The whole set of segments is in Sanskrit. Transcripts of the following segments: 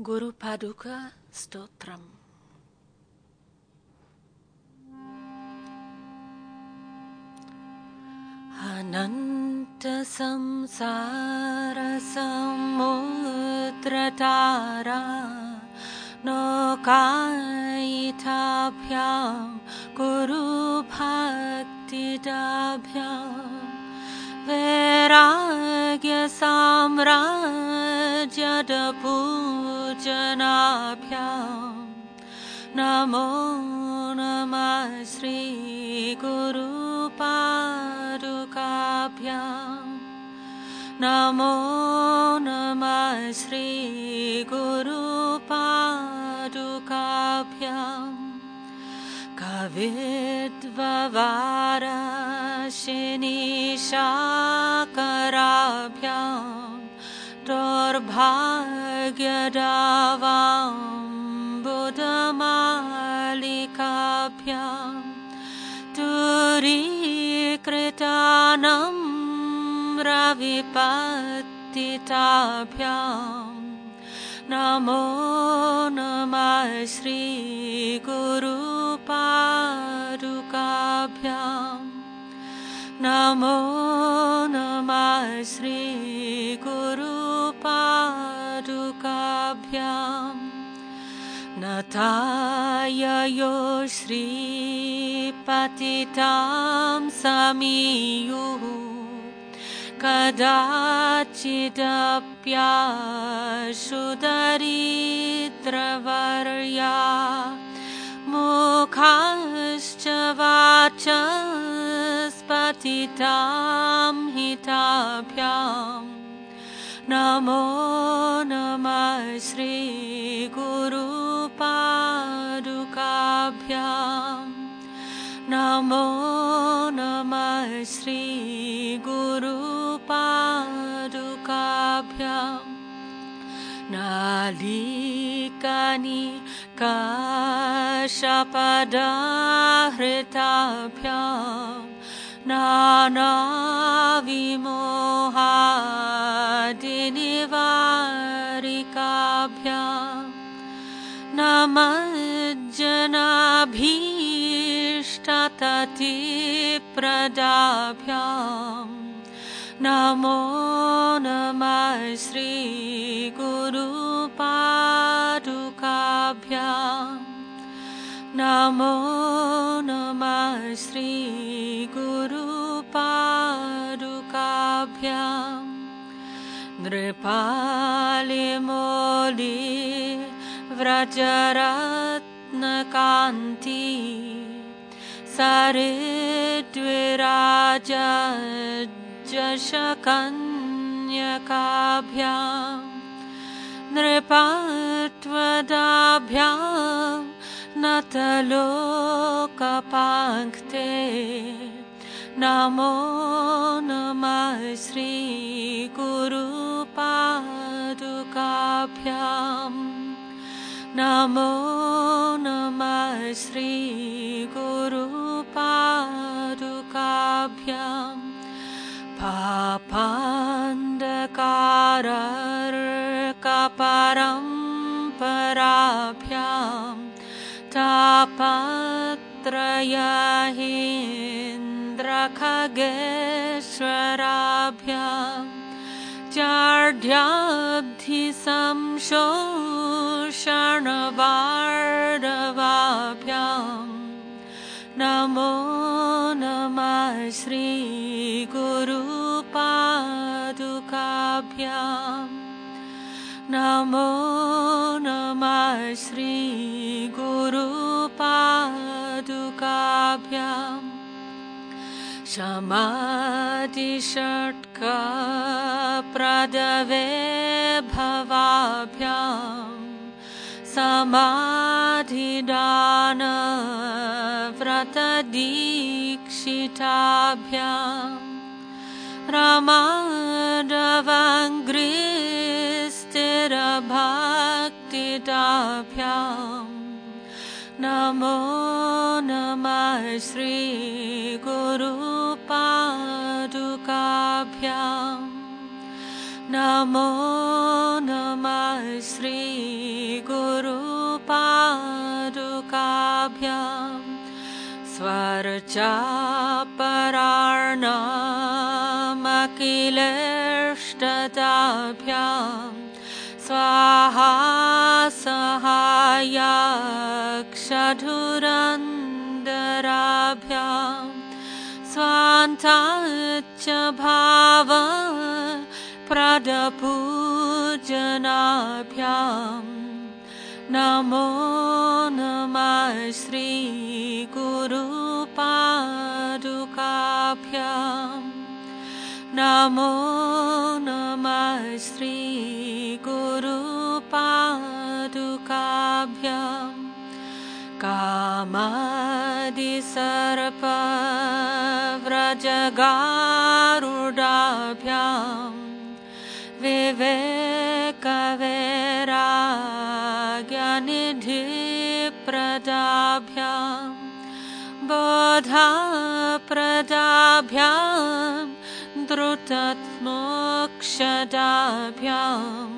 गुरुपादुका स्तोत्रम् अनन्तसंसारसमुद्रतारा नौकायिताभ्यां गुरुभक्तिदाभ्याम् वैराग्यसाम्राज्यदपूजनाभ्यां नमो नमः श्रीगुरुपादुकाभ्यां नमो नमः श्रीगुरुपादुकाभ्याम् कविद्ववाराशिनिशाकराभ्यां दुर्भाग्यदावां बुधमालिकाभ्यां दूरीकृतानं रविपत्तिताभ्याम् नमो नमः श्रीगुरुपादुकाभ्यां श्रीगुरुपादुकाभ्यां नताययो श्रीपतितां समीयुः। कदाचिदप्याशुदरिद्रवर्या। मुखाश्च वाचस्पतितां हिताभ्यां। नमो नमः श्रीगुरुपादुकाभ्याम् नमो नमः श्रीगुरुपादुकाभ्यां। नालीकानि काशपदाहृताभ्यां नानाविमोहादिनिवारिकाभ्यां नमज्जनाभीष्टततिप्रदाभ्यां नमो नमः श्रीगुरुपादुकाभ्यां। नमो नमः श्रीगुरुपादुकाभ्यां। नृपालिमोली व्रजरत्नकान्ति। सरिद्विराजशकन्यकाभ्यां नृपत्वदाभ्यां नतलोकपाङ्क्ते। नमो नमः श्रीगुरुपादुकाभ्याम् नमो नमः श्रीगुरुपादुकाभ्यां पापान्धकारर्कपरं पराभ्यां तापत्रयहीन्द्रखगेश्वराभ्यां नमो नमः श्रीगुरुपादुकाभ्यां नमो नमः श्रीगुरुपादुकाभ्याम् समाधिषट्का प्रदवे भवाभ्यां समाधिदानव्रतदीक्षिताभ्यां रमाडवङ्ग्रिस्थिरभक्तिदाभ्यां नमो नमः श्रीगुरुपादुकाभ्यां नमो नमः श्रीगुरुपादुकाभ्यां स्वर्चापरार्णमखिलष्टाभ्यां स्वाहा सहायाक्षधुरन्दराभ्यां स्वाथाच्च भाव प्रदपूजनाभ्याम् नमो नमः श्रीगुरुपादुकाभ्याम् नमो नमः श्रीगुरुपादुकाभ्याम् कामादिसर्पव्रजगारुडाभ्याम् विवेकवैराग्यनिधिप्रदाभ्यां बोधाप्रदाभ्यां द्रुतत्मोक्षदाभ्यां।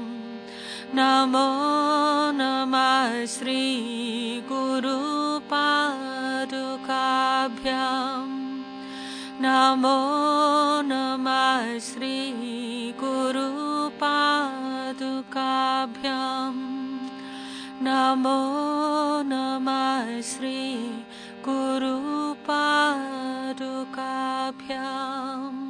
नमो नमः श्रीगुरुपादुकाभ्याम् नमो नमः श्रीगुरुपादुकाभ्याम् नमो श्रीगुरुपादुकाभ्याम्